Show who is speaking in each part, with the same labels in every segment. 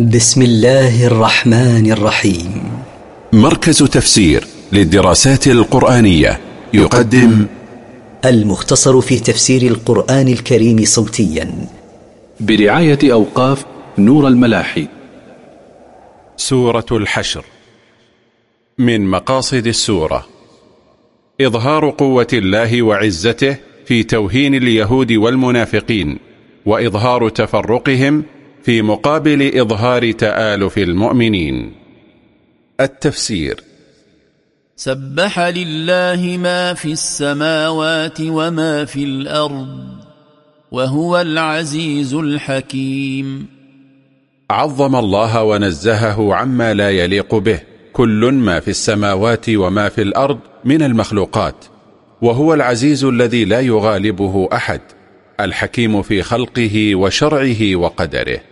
Speaker 1: بسم الله الرحمن الرحيم.
Speaker 2: مركز تفسير للدراسات القرآنية يقدم
Speaker 1: المختصر في تفسير القرآن الكريم صوتيا.
Speaker 3: برعاية أوقاف نور الملاحي.
Speaker 2: سورة الحشر. من مقاصد السورة. إظهار قوة الله وعزته في توهين اليهود والمنافقين وإظهار تفرقهم في مقابل إظهار تآلف المؤمنين. التفسير.
Speaker 4: سبح لله ما في السماوات وما في الأرض وهو العزيز الحكيم.
Speaker 2: عظم الله ونزهه عما لا يليق به. كل ما في السماوات وما في الأرض من المخلوقات. وهو العزيز الذي لا يغالبه أحد. الحكيم في خلقه وشرعه وقدره.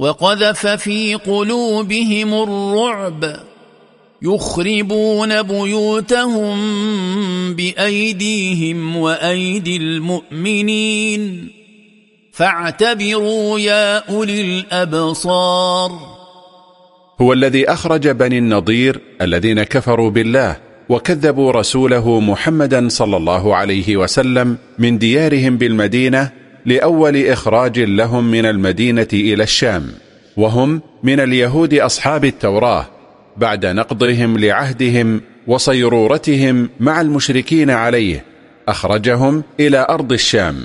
Speaker 4: وقذف في قلوبهم الرعب. يخربون بيوتهم بأيديهم وأيدي المؤمنين. فاعتبروا يا أولي الأبصار.
Speaker 2: هو الذي أخرج بني النضير الذين كفروا بالله وكذبوا رسوله محمدا صلى الله عليه وسلم من ديارهم بالمدينة لأول إخراج لهم من المدينة إلى الشام وهم من اليهود أصحاب التوراة بعد نقضهم لعهدهم وصيرورتهم مع المشركين عليه أخرجهم إلى أرض الشام.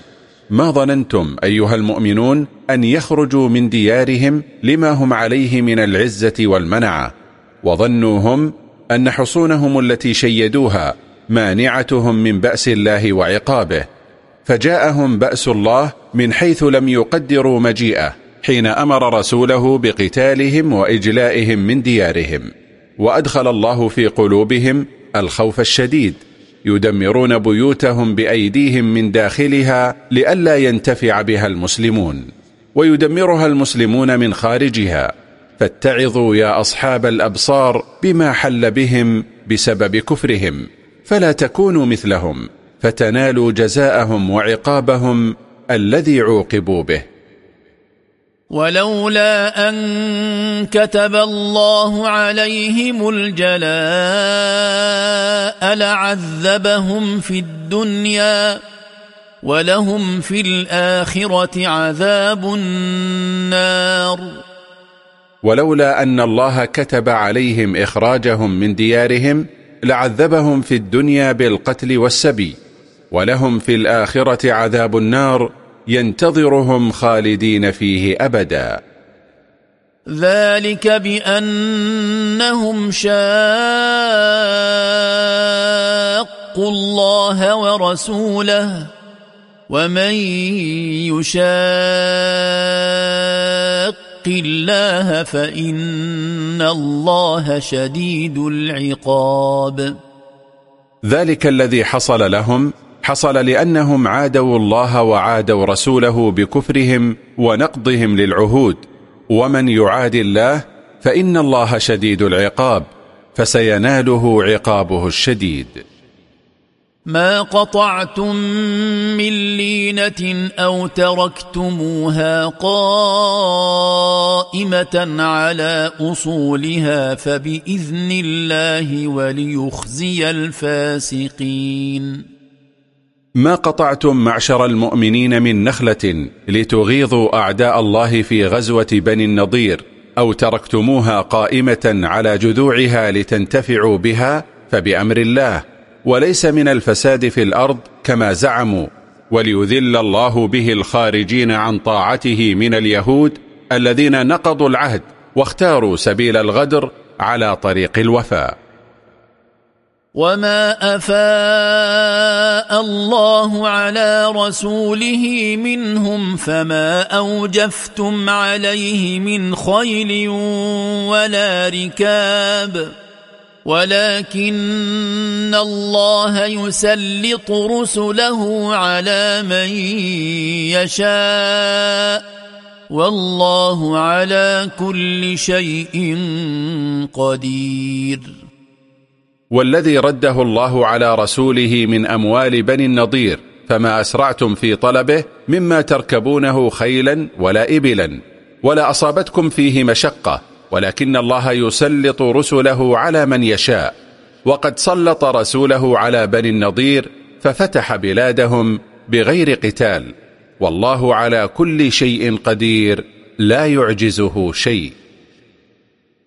Speaker 2: ما ظننتم أيها المؤمنون أن يخرجوا من ديارهم لما هم عليه من العزة والمنعة وظنوا هم أن حصونهم التي شيدوها مانعتهم من بأس الله وعقابه. فجاءهم بأس الله من حيث لم يقدروا مجيئه حين أمر رسوله بقتالهم وإجلائهم من ديارهم. وأدخل الله في قلوبهم الخوف الشديد يدمرون بيوتهم بأيديهم من داخلها لئلا ينتفع بها المسلمون. ويدمرها المسلمون من خارجها. فاتعظوا يا أصحاب الأبصار بما حل بهم بسبب كفرهم فلا تكونوا مثلهم. فتنالوا جزاءهم وعقابهم الذي عوقبوا به.
Speaker 4: ولولا أن كتب الله عليهم الجلاء لعذبهم في الدنيا ولهم في الآخرة عذاب النار.
Speaker 2: ولولا أن الله كتب عليهم إخراجهم من ديارهم لعذبهم في الدنيا بالقتل والسبي. ولهم في الآخرة عذاب النار ينتظرهم خالدين فيه أبدا.
Speaker 4: ذلك بأنهم شاقوا الله ورسوله ومن يشاق الله فإن الله شديد العقاب.
Speaker 2: ذلك الذي حصل لهم حصل لأنهم عادوا الله وعادوا رسوله بكفرهم ونقضهم للعهود. ومن يعاد الله فإن الله شديد العقاب فسيناله عقابه الشديد.
Speaker 4: ما قطعتم من لينة أو تركتموها قائمة على أصولها فبإذن الله وليخزي الفاسقين.
Speaker 2: ما قطعتم معشر المؤمنين من نخلة لتغيظوا أعداء الله في غزوة بني النضير أو تركتموها قائمة على جذوعها لتنتفعوا بها فبأمر الله. وليس من الفساد في الأرض كما زعموا. وليذل الله به الخارجين عن طاعته من اليهود الذين نقضوا العهد واختاروا سبيل الغدر على طريق الوفاء.
Speaker 4: وما افاء الله على رسوله منهم فما اوجفتم عليه من خيل ولا ركاب ولكن الله يسلط رسله على من يشاء والله على كل شيء قدير
Speaker 2: والذي رده الله على رسوله من أموال بني النضير فما أسرعتم في طلبه مما تركبونه خيلا ولا إبلا ولا أصابتكم فيه مشقة ولكن الله يسلط رسله على من يشاء. وقد سلط رسوله على بني النضير ففتح بلادهم بغير قتال. والله على كل شيء قدير لا يعجزه شيء.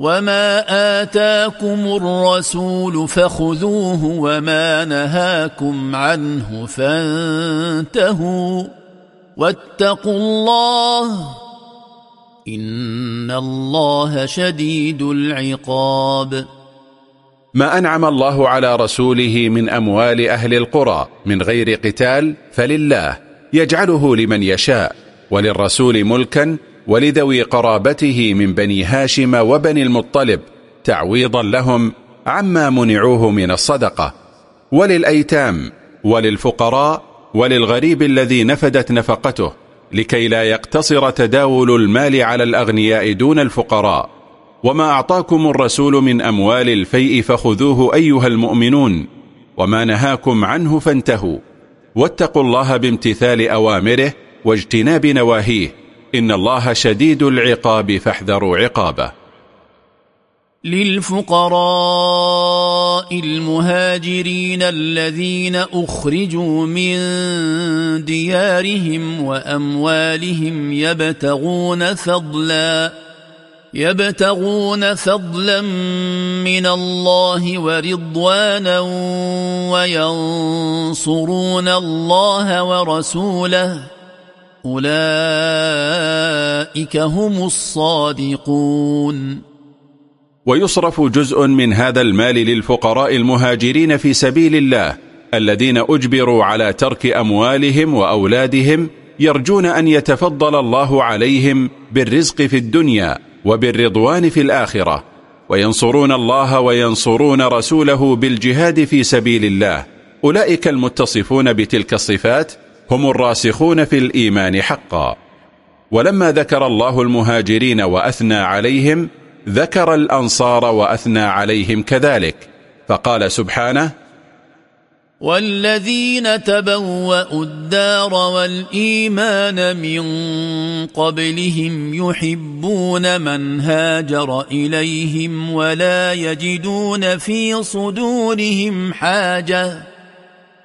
Speaker 4: وما آتاكم الرسول فخذوه وما نهاكم عنه فانتهوا واتقوا الله إن الله شديد العقاب
Speaker 2: ما أنعم الله على رسوله من أموال أهل القرى من غير قتال فلله يجعله لمن يشاء وللرسول ملكا ولذوي قرابته من بني هاشم وبني المطلب تعويضا لهم عما منعوه من الصدقة. وللأيتام وللفقراء وللغريب الذي نفدت نفقته لكي لا يقتصر تداول المال على الأغنياء دون الفقراء. وما أعطاكم الرسول من أموال الفيء فخذوه أيها المؤمنون وما نهاكم عنه فانتهوا. واتقوا الله بامتثال أوامره واجتناب نواهيه. إن الله شديد العقاب فاحذروا عقابه.
Speaker 4: للفقراء المهاجرين الذين أخرجوا من ديارهم وأموالهم يبتغون فضلا يبتغون فضلا من الله ورضوانا وينصرون الله ورسوله. أولئك هم الصادقون.
Speaker 2: ويصرف جزء من هذا المال للفقراء المهاجرين في سبيل الله الذين أجبروا على ترك أموالهم وأولادهم يرجون أن يتفضل الله عليهم بالرزق في الدنيا وبالرضوان في الآخرة وينصرون الله وينصرون رسوله بالجهاد في سبيل الله. أولئك المتصفون بتلك الصفات هم الراسخون في الإيمان حقا. ولما ذكر الله المهاجرين وأثنى عليهم ذكر الأنصار وأثنى عليهم كذلك. فقال سبحانه
Speaker 4: والذين تبوأوا الدار والإيمان من قبلهم يحبون من هاجر إليهم ولا يجدون في صدورهم حاجة.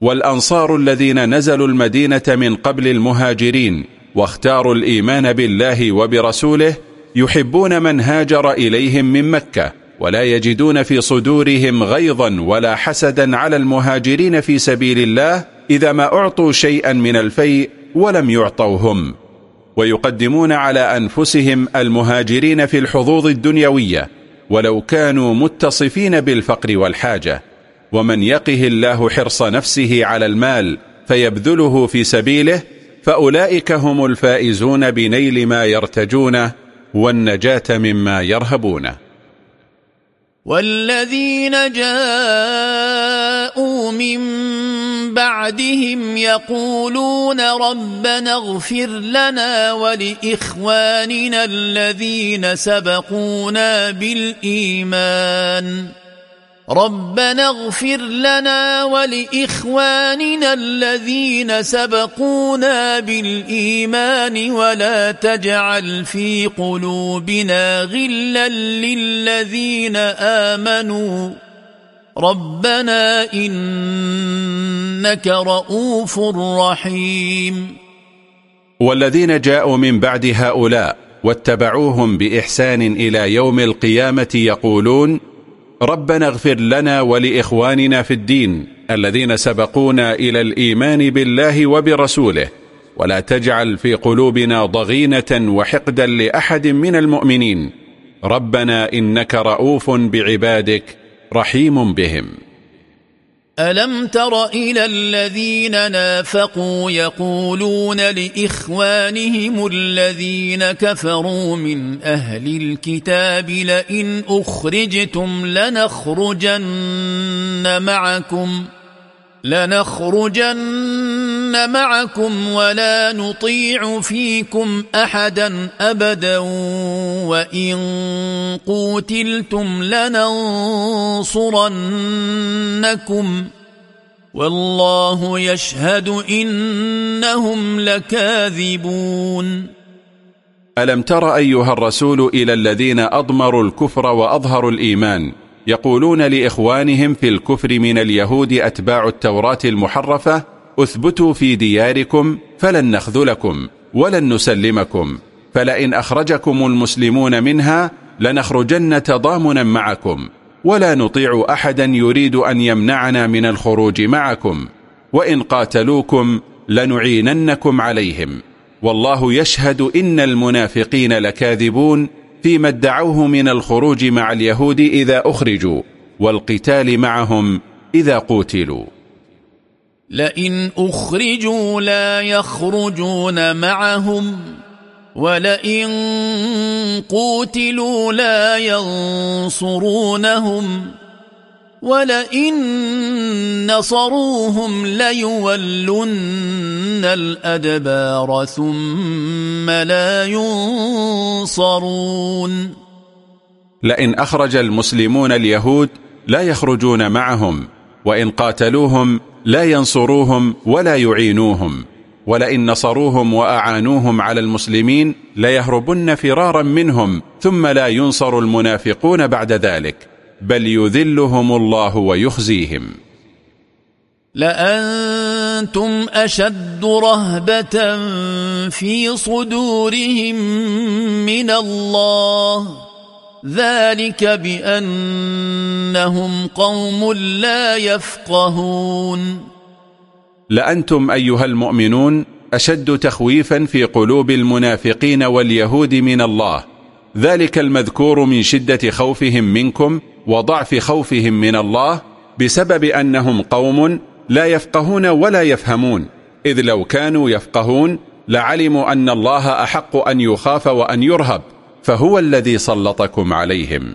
Speaker 2: والأنصار الذين نزلوا المدينة من قبل المهاجرين واختاروا الإيمان بالله وبرسوله يحبون من هاجر إليهم من مكة ولا يجدون في صدورهم غيظا ولا حسدا على المهاجرين في سبيل الله إذا ما أعطوا شيئا من الفيء ولم يعطوا هم ويقدمون على أنفسهم المهاجرين في الحظوظ الدنيوية ولو كانوا متصفين بالفقر والحاجة. ومن يقه الله حرص نفسه على المال فيبذله في سبيله فأولئك هم الفائزون بنيل ما يرتجونه والنجاة مما يرهبونه
Speaker 4: والذين جاءوا من بعدهم يقولون ربنا اغفر لنا ولإخواننا الذين سبقونا بالإيمان. ربنا اغفر لنا ولإخواننا الذين سبقونا بالإيمان ولا تجعل في قلوبنا غلا للذين آمنوا. ربنا إنك رؤوف رحيم.
Speaker 2: والذين جاءوا من بعد هؤلاء واتبعوهم بإحسان إلى يوم القيامة يقولون ربنا اغفر لنا ولإخواننا في الدين الذين سبقونا إلى الإيمان بالله وبرسوله ولا تجعل في قلوبنا ضغينة وحقدا لأحد من المؤمنين. ربنا إنك رؤوف بعبادك رحيم بهم.
Speaker 4: ألم تر إلى الذين نافقوا يقولون لإخوانهم الذين كفروا من أهل الكتاب لئن أخرجتم لنخرجن معكم لنخرجن معكم ولا نطيع فيكم أحدا أبدا وإن قوتلتم لننصرنكم والله يشهد إنهم لكاذبون.
Speaker 2: ألم تر أيها الرسول إلى الذين أضمروا الكفر وأظهروا الإيمان؟ يقولون لإخوانهم في الكفر من اليهود أتباع التوراة المحرفة أثبتوا في دياركم فلن نخذلكم ولن نسلمكم فلئن أخرجكم المسلمون منها لنخرجن تضامنا معكم ولا نطيع أحدا يريد أن يمنعنا من الخروج معكم وإن قاتلوكم لنعيننكم عليهم. والله يشهد إن المنافقين لكاذبون فيما ادعوه من الخروج مع اليهود إذا أخرجوا والقتال معهم إذا قوتلوا.
Speaker 4: لئن أخرجوا لا يخرجون معهم ولئن قوتلوا لا ينصرونهم. ولئن نصروهم ليولن الأدبار ثم لا ينصرون
Speaker 2: لئن أخرج المسلمون اليهود لا يخرجون معهم وإن قاتلوهم لا ينصروهم ولا يعينوهم. ولئن نصروهم وأعانوهم على المسلمين ليهربن فرارا منهم ثم لا ينصر المنافقون بعد ذلك. بل يذلهم الله ويخزيهم.
Speaker 4: لأنتم أشد رهبة في صدورهم من الله. ذلك بأنهم قوم لا يفقهون.
Speaker 2: لأنتم أيها المؤمنون أشد تخويفا في قلوب المنافقين واليهود من الله. ذلك المذكور من شدة خوفهم منكم وضعف خوفهم من الله بسبب أنهم قوم لا يفقهون ولا يفهمون. إذ لو كانوا يفقهون لعلموا أن الله أحق أن يخاف وأن يرهب فهو الذي سلطكم عليهم.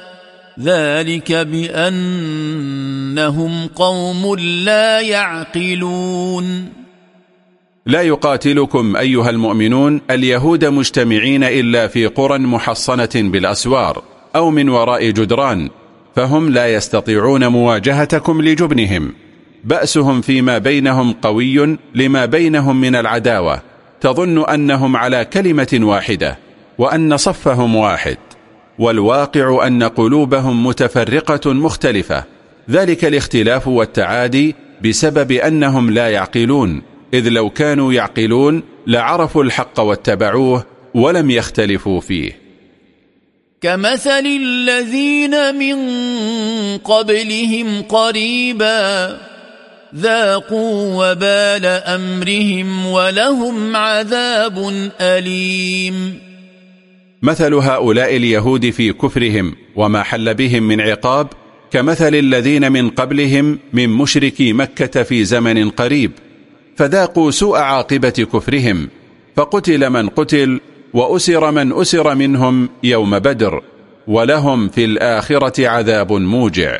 Speaker 4: ذلك بأنهم قوم لا يعقلون.
Speaker 2: لا يقاتلكم أيها المؤمنون اليهود مجتمعين إلا في قرى محصنة بالأسوار أو من وراء جدران فهم لا يستطيعون مواجهتكم لجبنهم. بأسهم فيما بينهم قوي لما بينهم من العداوة تظن أنهم على كلمة واحدة وأن صفهم واحد. والواقع أن قلوبهم متفرقة مختلفة. ذلك الاختلاف والتعادي بسبب أنهم لا يعقلون. إذ لو كانوا يعقلون لعرفوا الحق واتبعوه ولم يختلفوا فيه.
Speaker 4: كمثل الذين من قبلهم قريباً ذاقوا وبال أمرهم ولهم عذاب أليم.
Speaker 2: مثل هؤلاء اليهود في كفرهم وما حل بهم من عقاب كمثل الذين من قبلهم من مشركي مكة في زمن قريب فذاقوا سوء عاقبة كفرهم فقتل من قتل وأسر من أسر منهم يوم بدر ولهم في الآخرة عذاب موجع.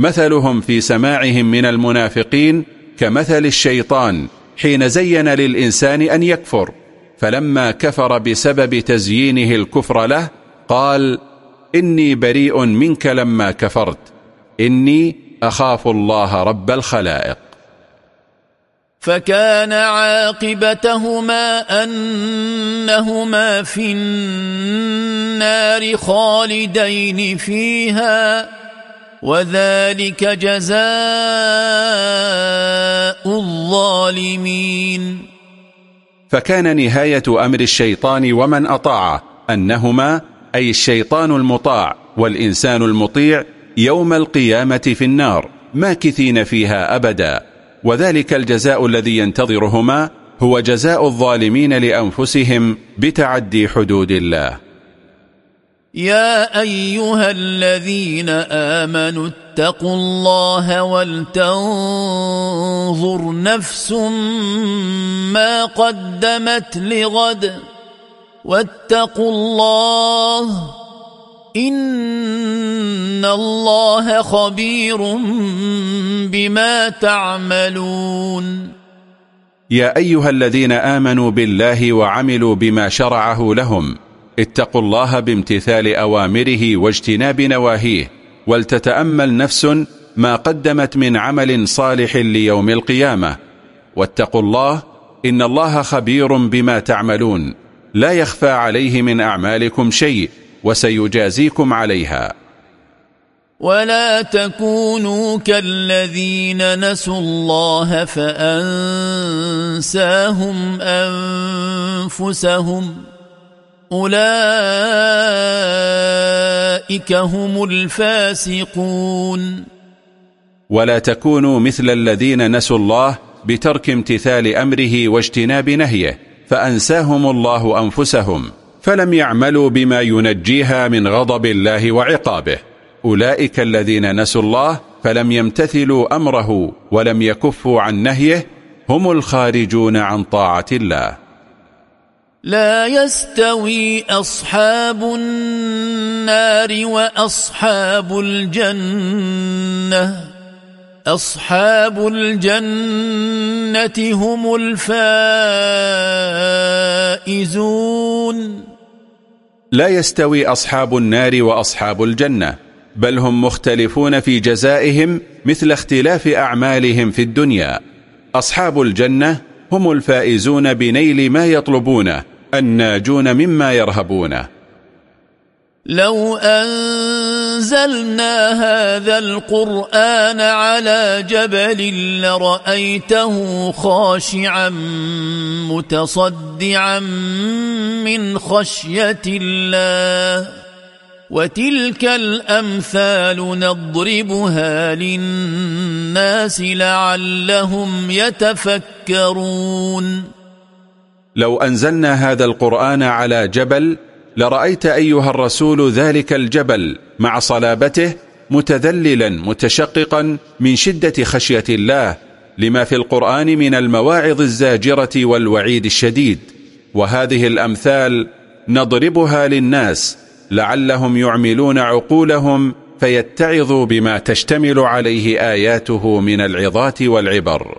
Speaker 2: مثلهم في سماعهم من المنافقين كمثل الشيطان حين زين للإنسان أن يكفر. فلما كفر بسبب تزيينه الكفر له قال إني بريء منك لما كفرت. إني أخاف الله رب الخلائق.
Speaker 4: فكان عاقبتهما أنهما في النار خالدين فيها. وذلك جزاء الظالمين.
Speaker 2: فكان نهاية أمر الشيطان ومن أطاعه أنهما أي الشيطان المطاع والإنسان المطيع يوم القيامة في النار ماكثين فيها أبدا. وذلك الجزاء الذي ينتظرهما هو جزاء الظالمين لأنفسهم بتعدي حدود الله.
Speaker 4: يا أيها الذين آمنوا اتقوا الله ولتنظر نفس ما قدمت لغد واتقوا الله إن الله خبير بما تعملون.
Speaker 2: يا أيها الذين آمنوا بالله وعملوا بما شرعه لهم اتقوا الله بامتثال أوامره واجتناب نواهيه ولتتأمل نفس ما قدمت من عمل صالح ليوم القيامة. واتقوا الله إن الله خبير بما تعملون. لا يخفى عليه من أعمالكم شيء وسيجازيكم عليها.
Speaker 4: ولا تكونوا كالذين نسوا الله فأنساهم أنفسهم. أولئك هم الفاسقون.
Speaker 2: ولا تكونوا مثل الذين نسوا الله بترك امتثال أمره واجتناب نهيه فأنساهم الله أنفسهم فلم يعملوا بما ينجيها من غضب الله وعقابه. أولئك الذين نسوا الله فلم يمتثلوا أمره ولم يكفوا عن نهيه هم الخارجون عن طاعة الله.
Speaker 4: لا يستوي أصحاب النار وأصحاب الجنة. أصحاب الجنة هم الفائزون.
Speaker 2: لا يستوي أصحاب النار وأصحاب الجنة بل هم مختلفون في جزائهم مثل اختلاف أعمالهم في الدنيا. أصحاب الجنة هم الفائزون بنيل ما يطلبونه الناجون مما يرهبونه
Speaker 4: لو أنزلنا هذا القرآن على جبل لرأيته خاشعا متصدعا من خشية الله وتلك الأمثال نضربها للناس لعلهم يتفكرون.
Speaker 2: لو أنزلنا هذا القرآن على جبل لرأيت أيها الرسول ذلك الجبل مع صلابته متذللا متشققا من شدة خشية الله لما في القرآن من المواعظ الزاجرة والوعيد الشديد. وهذه الأمثال نضربها للناس لعلهم يعملون عقولهم فيتعظوا بما تشتمل عليه آياته من العظات والعبر.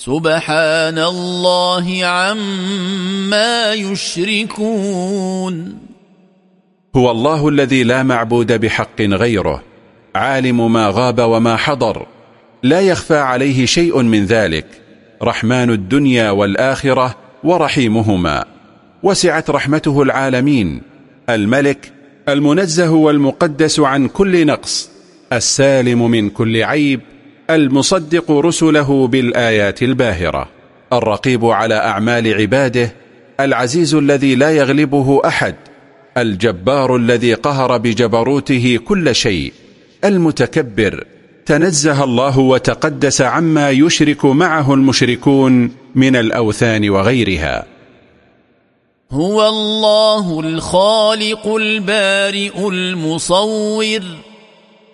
Speaker 4: سبحان الله عما يشركون.
Speaker 2: هو الله الذي لا معبود بحق غيره عالم ما غاب وما حضر لا يخفى عليه شيء من ذلك رحمن الدنيا والآخرة ورحيمهما. وسعت رحمته العالمين الملك المنزه والمقدس عن كل نقص السالم من كل عيب المصدق رسله بالآيات الباهرة. الرقيب على أعمال عباده العزيز الذي لا يغلبه أحد الجبار الذي قهر بجبروته كل شيء المتكبر. تنزه الله وتقدس عما يشرك معه المشركون من الأوثان وغيرها.
Speaker 4: هو الله الخالق البارئ المصور.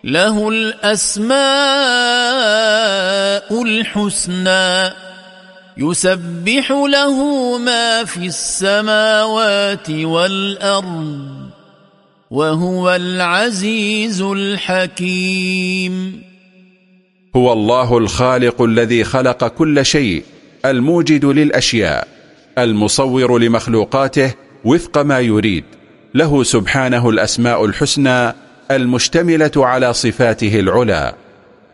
Speaker 4: له الأسماء الحسنى يسبح له ما في السماوات والأرض وهو العزيز الحكيم.
Speaker 2: هو الله الخالق الذي خلق كل شيء الموجد للأشياء المصور لمخلوقاته وفق ما يريد له سبحانه الأسماء الحسنى المشتملة على صفاته العلا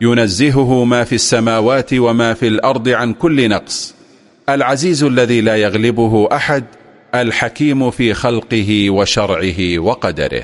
Speaker 2: ينزهه ما في السماوات وما في الأرض عن كل نقص. العزيز الذي لا يغلبه أحد الحكيم في خلقه وشرعه وقدره.